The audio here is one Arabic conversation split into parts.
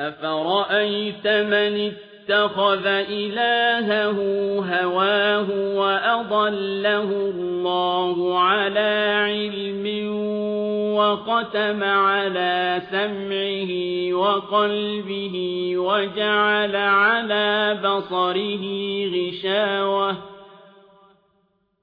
أفرأيت من اتخذ إلهه هواه وأضله الله على علم وختم على سمعه وقلبه وجعل على بصره غشاوة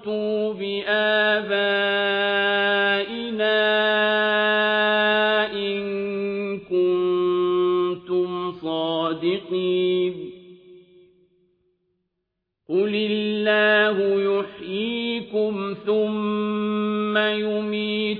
ائتوا بآبائنا صادقين قل الله يحييكم ثم يميتكم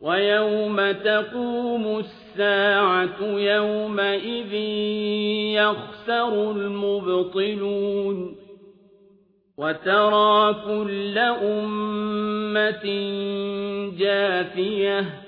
ويوم تقوم الساعة يومئذ يخسر المبطلون وترى كل أمة جاثية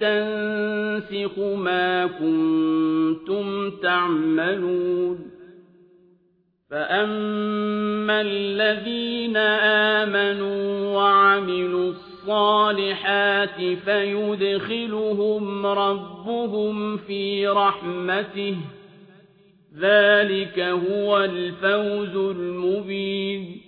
تنسخ ما كنتم تعملون فأما الذين آمنوا وعملوا الصالحات فيدخلهم ربهم في رحمته ذلك هو الفوز المبين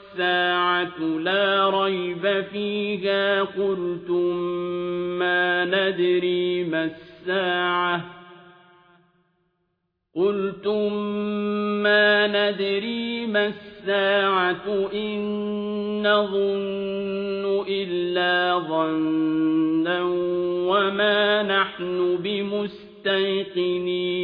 الساعة لا ريب فيها قلتم ما ندري ما الساعة قلتم ما ندري ما الساعة إن نظن إلا ظنا وما نحن بمستيقنين